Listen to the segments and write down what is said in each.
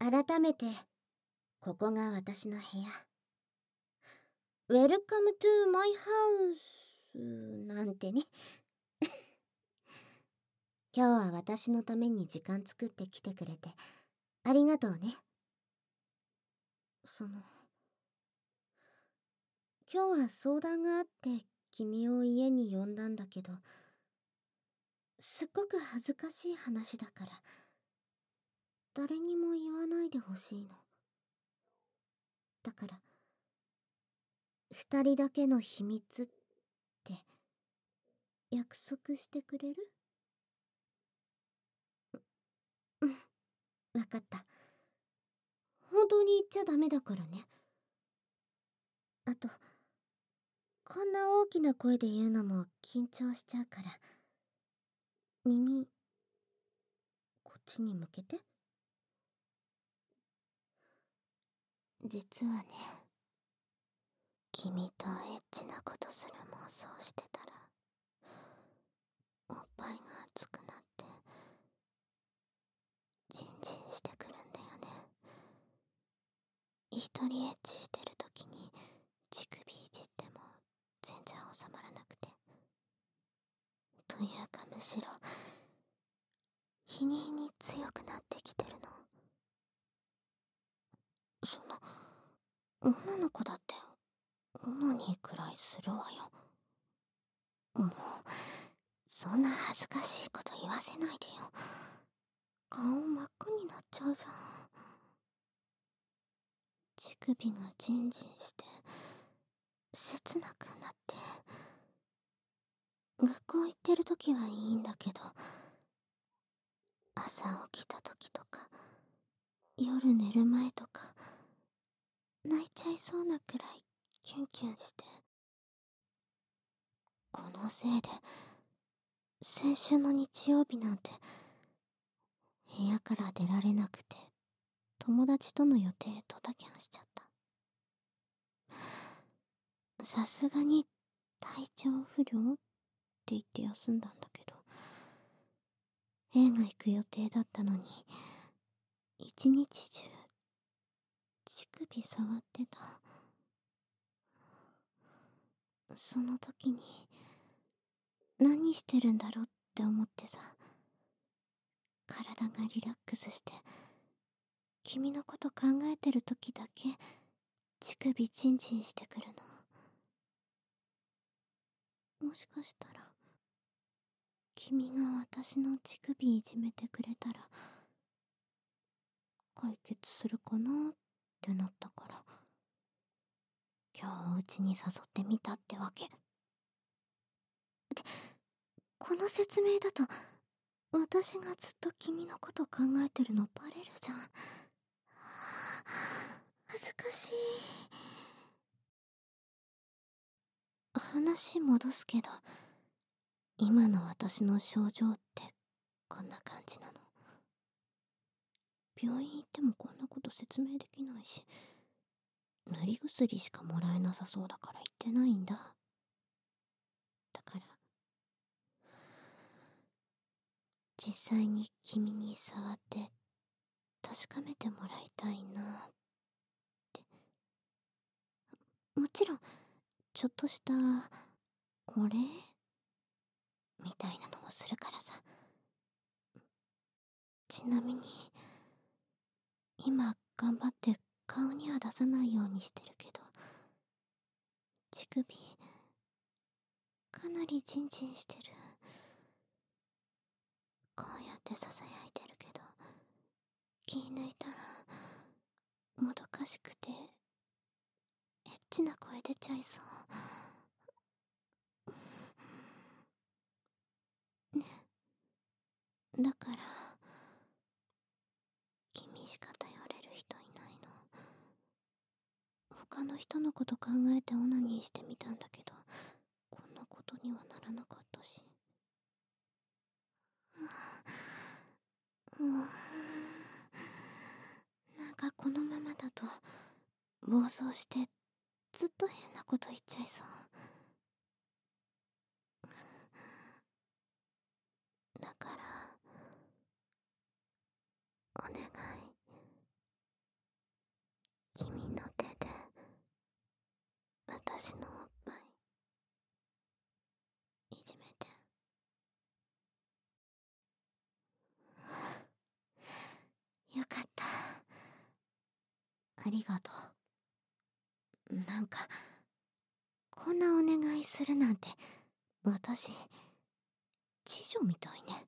改めて、ここが私の部屋。 Welcome to my house なんてね。今日は私のために時間作ってきてくれて、ありがとうね。その、今日は相談があって君を家に呼んだんだけど、すっごく恥ずかしい話だから、誰にも言わないでほしいの。だから、二人だけの秘密って、約束してくれる？うん、わかった。本当に言っちゃダメだからね。あと、こんな大きな声で言うのも緊張しちゃうから、耳、こっちに向けて。実はね君とエッチなことする妄想してたらおっぱいが熱くなってジンジンしてくるんだよね。一人エッチしてる時に乳首いじっても全然収まらなくて。というかむしろ日に日に強くなってきてるの。そんな女の子だって女にくらいするわよ。もうそんな恥ずかしいこと言わせないでよ。顔真っ赤になっちゃうじゃん。乳首がジンジンして切なくなって学校行ってる時はいいんだけど朝起きた時とか夜寝る前とか泣いちゃいそうなくらいキュンキュンして。このせいで先週の日曜日なんて部屋から出られなくて友達との予定ドタキャンしちゃった。さすがに体調不良って言って休んだんだけど映画行く予定だったのに一日中乳首触ってた。その時に何してるんだろうって思ってさ。体がリラックスして君のこと考えてる時だけ乳首チンチンしてくるの。もしかしたら君が私の乳首いじめてくれたら解決するかなっってなったから今日うちに誘ってみたってわけ。でこの説明だと私がずっと君のこと考えてるのバレるじゃん。恥ずかしい。話戻すけど今の私の症状ってこんな感じなの？病院行ってもこんなこと説明できないし塗り薬しかもらえなさそうだから行ってないんだ。だから実際に君に触って確かめてもらいたいなって。もちろんちょっとしたお礼？みたいなのもするからさ。ちなみに今頑張って顔には出さないようにしてるけど乳首かなりジンジンしてる。こうやってささやいてるけど気抜いたらもどかしくてエッチな声出ちゃいそう。ね。だから君しか頼れる人いないの他の人のこと考えてオナニーしてみたんだけどこんなことにはならなかったし。うんなんかこのままだと暴走してずっと変なこと言っちゃいそうだからお願い私のおっぱいいじめてよかったありがとう。なんかこんなお願いするなんて私知女みたいね。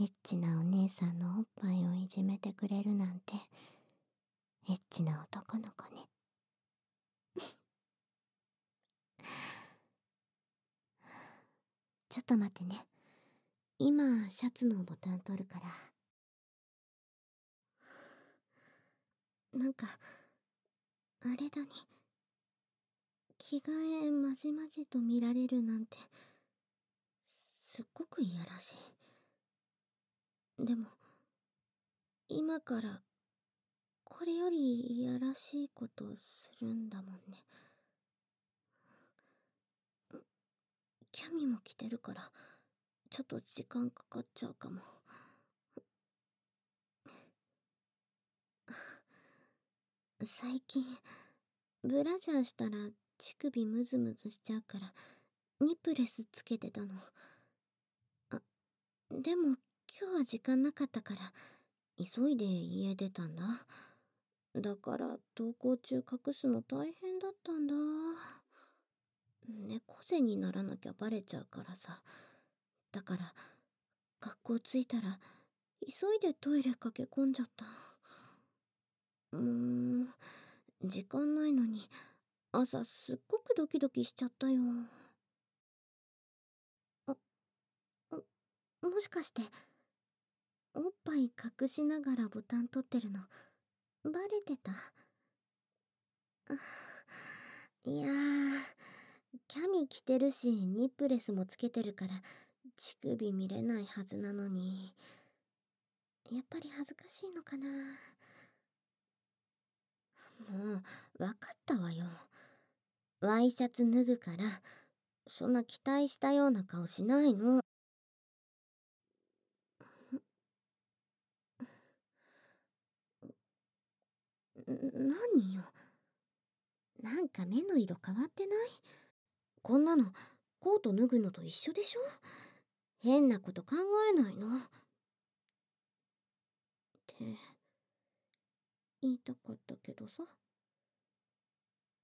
エッチなお姉さんのおっぱいをいじめてくれるなんてエッチな男の子ねちょっと待ってね。今シャツのボタン取るから。なんかあれだに着替えまじまじと見られるなんてすっごくいやらしい。でも今からこれよりいやらしいことするんだもんね。キャミも着てるからちょっと時間かかっちゃうかも。最近ブラジャーしたら乳首ムズムズしちゃうからニップレスつけてたの。あでも今日は時間なかったから急いで家出たんだ。だから登校中隠すの大変だったんだ。猫背にならなきゃバレちゃうからさ。だから学校着いたら急いでトイレ駆け込んじゃった。もう時間ないのに朝すっごくドキドキしちゃったよ。あもしかしておっぱい隠しながらボタン取ってるのバレてた？いやーキャミ着てるしニップレスもつけてるから乳首見れないはずなのにやっぱり恥ずかしいのかな。もう分かったわよ。ワイシャツ脱ぐからそんな期待したような顔しないの。何よ。なんか目の色変わってない？こんなのコート脱ぐのと一緒でしょ？変なこと考えないの。って言いたかったけどさ。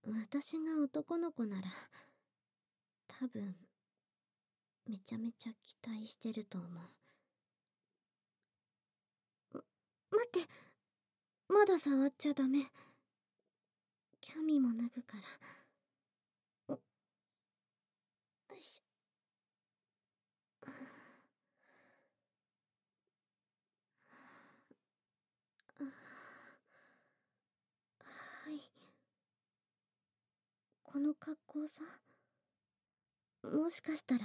私が男の子なら多分めちゃめちゃ期待してると思う。ま待って。まだ触っちゃダメ。キャミも脱ぐからよいしはいこの格好さもしかしたら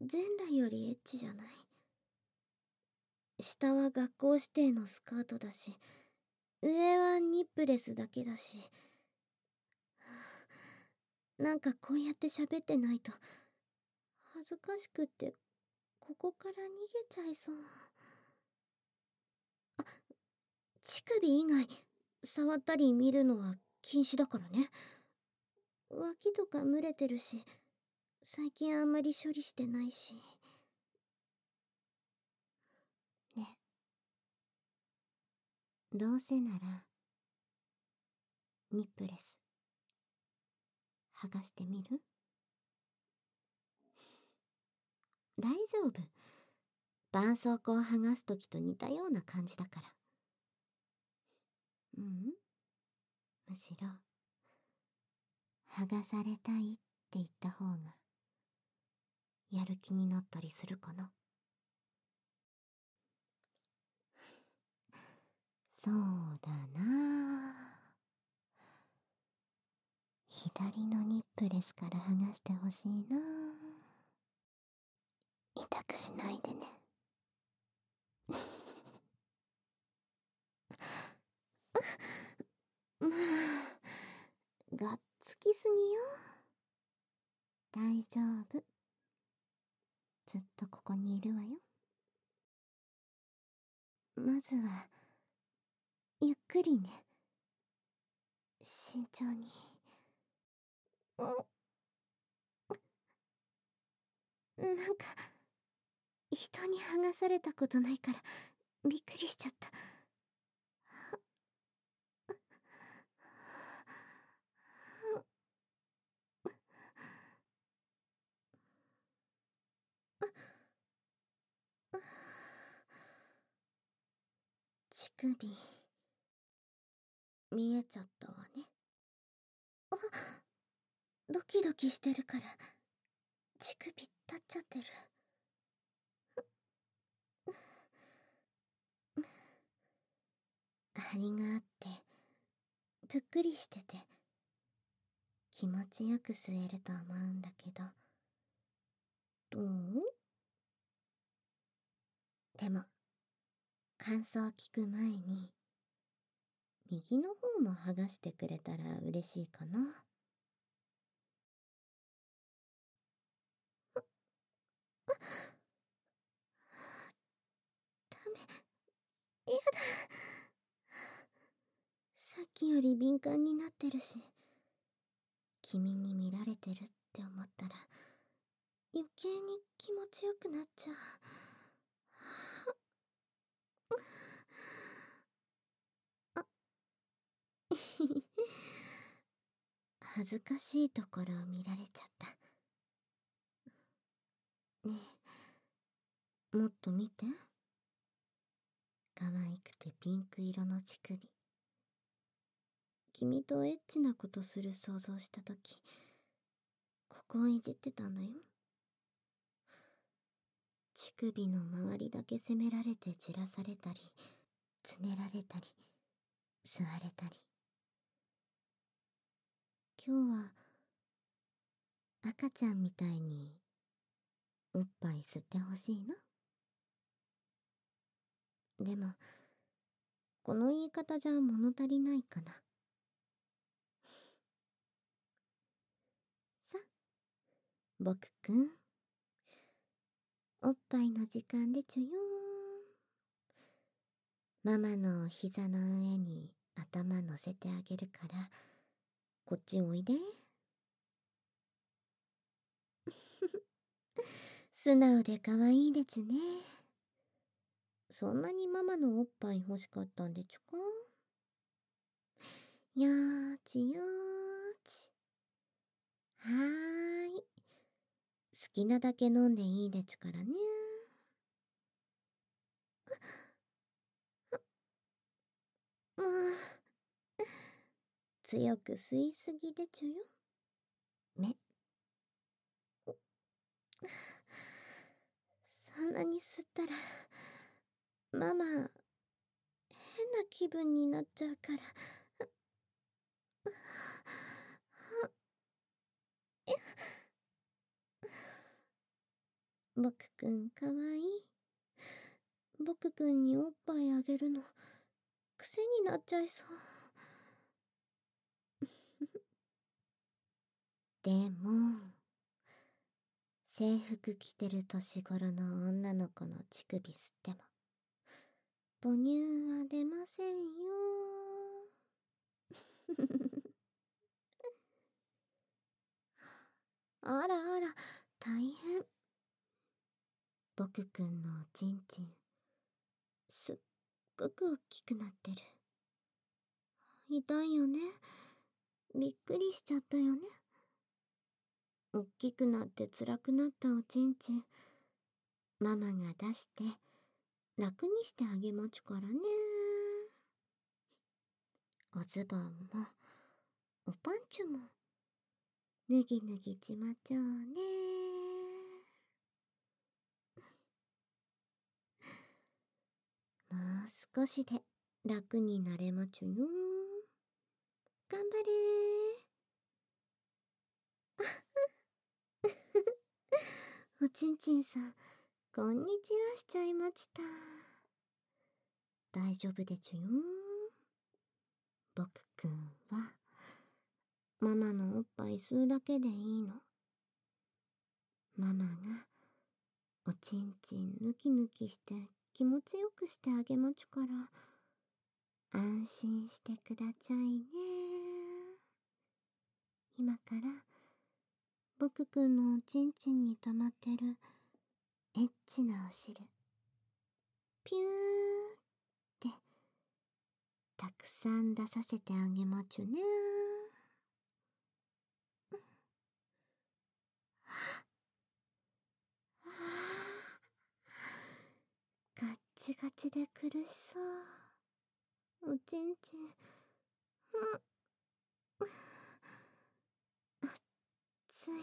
前来よりエッチじゃない？下は学校指定のスカートだし上はニップレスだけだし。なんかこうやって喋ってないと恥ずかしくってここから逃げちゃいそう。あ乳首以外触ったり見るのは禁止だからね。脇とか蒸れてるし最近あんまり処理してないし。ね。どうせならニップレス剥がしてみる？大丈夫。絆創膏を剥がす時と似たような感じだから。ううん？むしろ。剥がされたいって言った方がやる気になったりするかな？そうだな。左のニップレスから剥がしてほしいな。痛くしないでね。まあがっきすぎよ大丈夫ずっとここにいるわよまずはゆっくりね慎重に。なんか、人に剥がされたことないから、びっくりしちゃった。首、見えちゃったわね。あ、ドキドキしてるから、乳首立っちゃってる。張りがあって、ぷっくりしてて、気持ちよく吸えると思うんだけど、どう？でも、感想聞く前に、右の方も剥がしてくれたら嬉しいかな。ダメ。やだ。さっきより敏感になってるし、君に見られてるって思ったら、余計に気持ちよくなっちゃう。恥ずかしいところを見られちゃった。ねえ、もっと見て。可愛くてピンク色の乳首。君とエッチなことする想像したとき、ここをいじってたんだよ。乳首の周りだけ責められてじらされたり、つねられたり、吸われたり。今日は赤ちゃんみたいにおっぱい吸ってほしいのでもこの言い方じゃ物足りないかな。さ僕くん。おっぱいの時間でちょよーん。ママの膝の上に頭乗せてあげるから。こっちおいで。素直で可愛いでちゅね。そんなにママのおっぱい欲しかったんでちゅか？よーちよーち。はーい。好きなだけ飲んでいいでちゅからね。もう。強く吸いすぎでちゅよ。ね。そんなに吸ったら、ママ、変な気分になっちゃうから。僕くんかわいい。僕くんにおっぱいあげるの、癖になっちゃいそう。でも、制服着てる年頃の女の子の乳首吸っても、母乳は出ませんよあらあら、大変。僕くんのおちんちん、すっごく大きくなってる。痛いよね。びっくりしちゃったよね。おっきくなって辛くなったおちんちん、ママが出して、楽にしてあげまちゅからね。おズボンも、おパンチュも、脱ぎ脱ぎちまちょうね。もう少しで楽になれまちゅよ。頑張れおちんちんさん、こんにちはしちゃいました。大丈夫でちゅよ僕くんは、ママのおっぱい吸うだけでいいの。ママが、おちんちんぬきぬきして気持ちよくしてあげまちゅから、安心してくだちゃいね今から僕くんのおちんちんに溜まってるエッチなお汁。ピューってたくさん出させてあげまちゅね。ーガッチガチで苦しそう。おちんちんうん。熱い。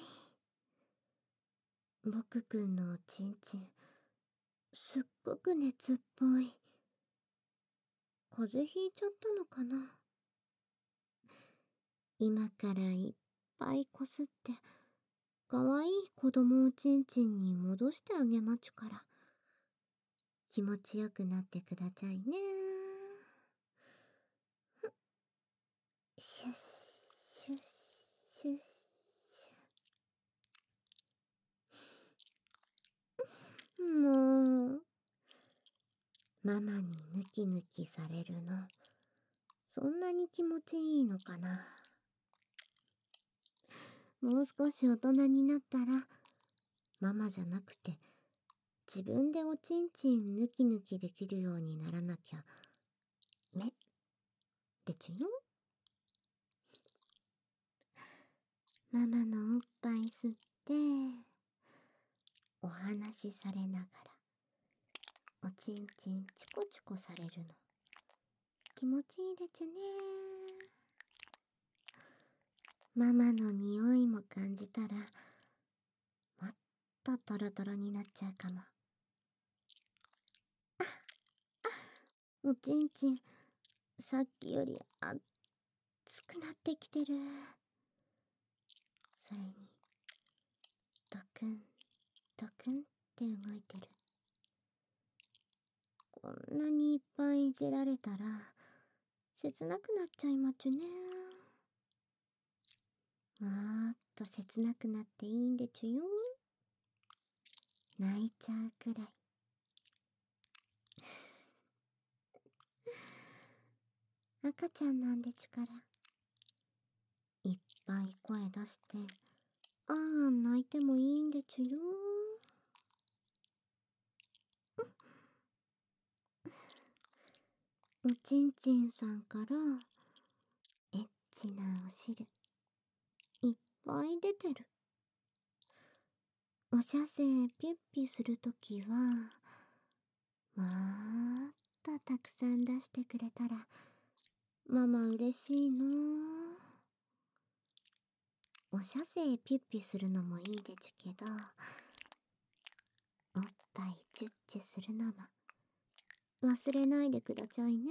僕くんのおちんちんすっごく熱っぽい。風邪ひいちゃったのかな。今からいっぱいこすってかわいい子供おちんちんに戻してあげまちゅから。気持ちよくなってくださいねシュッシュッシュッもう。ママにぬきぬきされるの。そんなに気持ちいいのかな。もう少し大人になったらママじゃなくて自分でおちんちんぬきぬきできるようにならなきゃねでちゅよママのおっぱい吸ってお話しされながらおちんちんチコチコされるの。気持ちいいでちゅね。ママの匂いも感じたらもっとトロトロになっちゃうかも。おちんちんさっきより熱くなってきてる。それにドクンドクンって動いてる。こんなにいっぱいいじられたら切なくなっちゃいまちゅねもっと切なくなっていいんでちゅよ。泣いちゃうくらい。赤ちゃんなんでちゅから。いっぱい声出してああ泣いてもいいんでちゅよ。おちんちんさんからエッチなお汁いっぱい出てる。おしゃせピュッピュするときはもっとたくさん出してくれたらママ嬉しいのおしゃせピュッピュするのもいいでちゅけどおっぱいチュッチュするのも忘れないでくだちゃいね。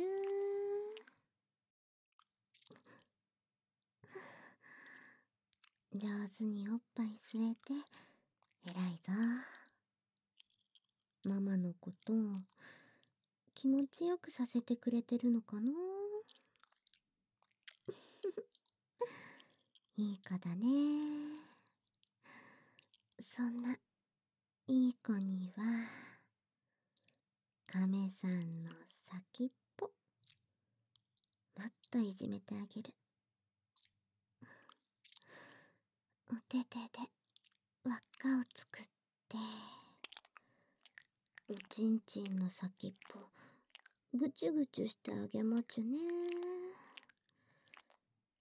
上手におっぱい吸えて偉いぞ。ママのこと気持ちよくさせてくれてるのかな？いい子だね。そんないい子には。亀さんの先っぽ。もっといじめてあげる。お手手で輪っかを作って。おちんちんの先っぽぐちゅぐちゅしてあげまちゅね。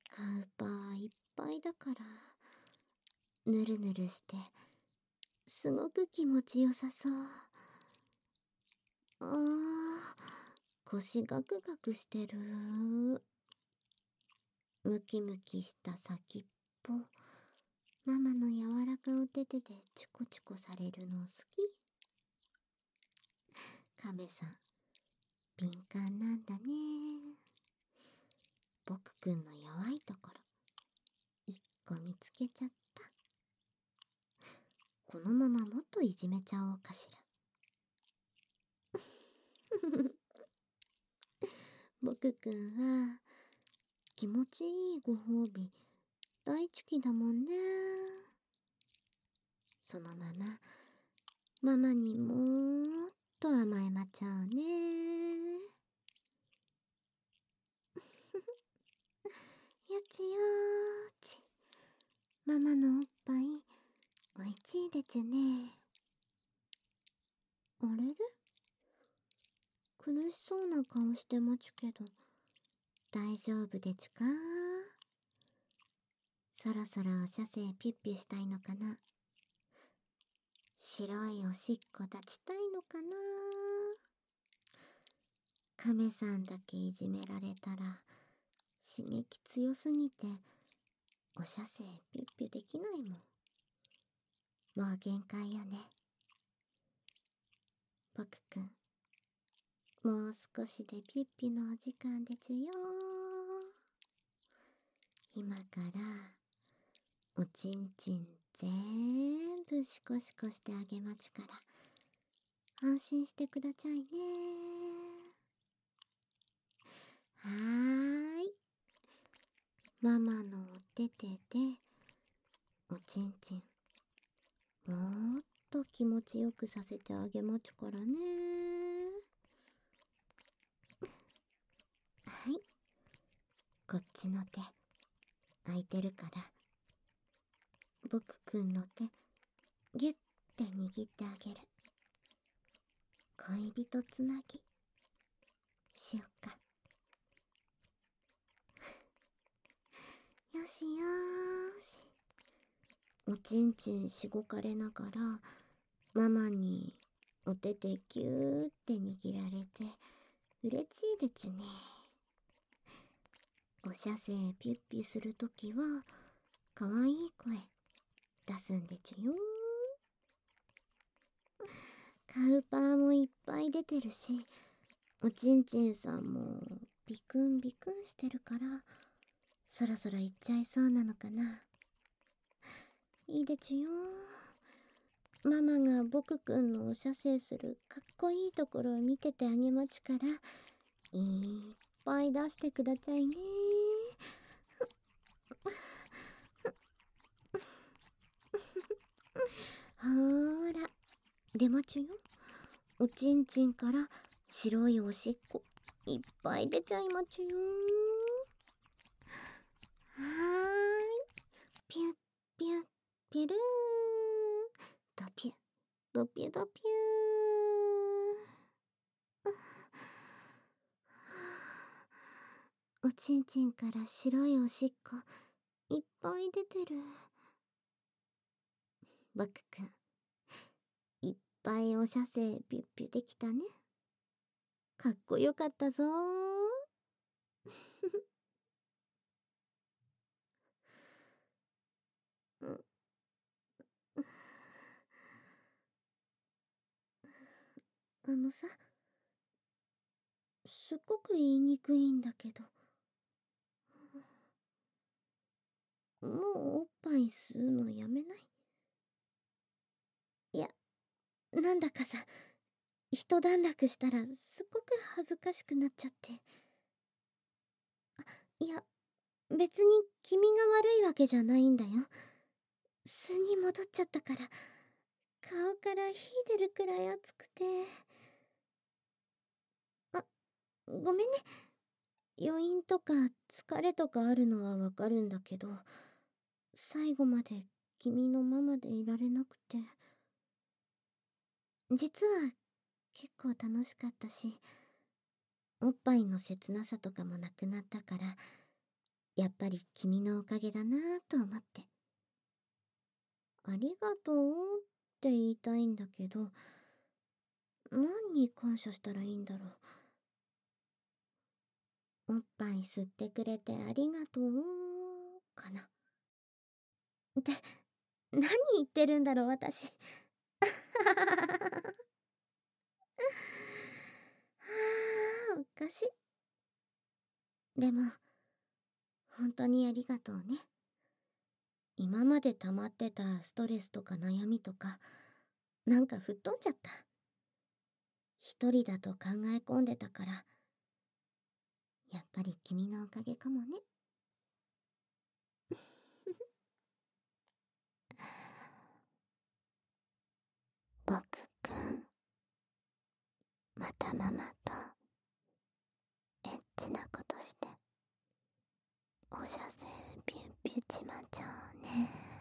カウパーいっぱいだからぬるぬるしてすごく気持ちよさそう。あー腰ガクガクしてる。ムキムキした先っぽ。ママの柔らかお手手でチコチコされるの好き。亀さん敏感なんだね。僕くんの弱いところ一個見つけちゃった。このままもっといじめちゃおうかしら。僕くんは気持ちいいご褒美大好きだもんね。そのままママにもーっと甘えまちゃうね。よちよーち。ママのおっぱいおいしいでちゅね。あれれ苦しそうな顔してまちゅけど。大丈夫でちゅか？そろそろおしゃせピッピしたいのかな？白いおしっこ立ちたいのかな？亀さんだけいじめられたら刺激強すぎておしゃせピッピできないもん。もう限界よね。僕くんもう少しでピッピのお時間でちゅよ。今からおちんちんぜんぶシコシコしてあげまちゅから。安心してくだちゃいね。はーい。ママのおててでおちんちんもっと気持ちよくさせてあげまちゅからねはいこっちの手。空いてるから。僕くんの手。ぎゅって握ってあげる。恋人つなぎ。しよっか。よしよーし。おちんちんしごかれながらママにお手でぎゅーって握られて嬉しいでちゅね。おしゃせピュッピュするときはかわいい声出すんでちゅよ。カウパーもいっぱい出てるしおちんちんさんもビクンビクンしてるからそろそろ行っちゃいそうなのかな。いいでちゅよ。ママが僕くんのおしゃせするかっこいいところを見ててあげまちからいっぱい出してくだちゃいね。ほーら。出まちゅよ。おちんちんから白いおしっこいっぱい出ちゃいまちゅよ。はーい。ピュッピュッピュルーン。ドピュッ。ドピュドピュおちんちんから白いおしっこいっぱい出てる。僕くんいっぱいおしゃせピュッピュできたね。かっこよかったぞー。あのさすっごく言いにくいんだけど。もうおっぱい吸うのやめない？いやなんだかさ一段落したらすっごく恥ずかしくなっちゃって。あいや別に君が悪いわけじゃないんだよ。素に戻っちゃったから顔から火出るくらい熱くて。あごめんね。余韻とか疲れとかあるのはわかるんだけど。最後まで君のままでいられなくて。実は結構楽しかったしおっぱいの切なさとかもなくなったからやっぱり君のおかげだなぁと思って。ありがとうって言いたいんだけど何に感謝したらいいんだろう。おっぱい吸ってくれてありがとうかな。って何言ってるんだろう私。は あおかしい。でも本当にありがとうね。今まで溜まってたストレスとか悩みとかなんか吹っ飛んじゃった。一人だと考え込んでたからやっぱり君のおかげかもね。僕くんまたママとエッチなことしておしゃせピュンピュちまちゃうね。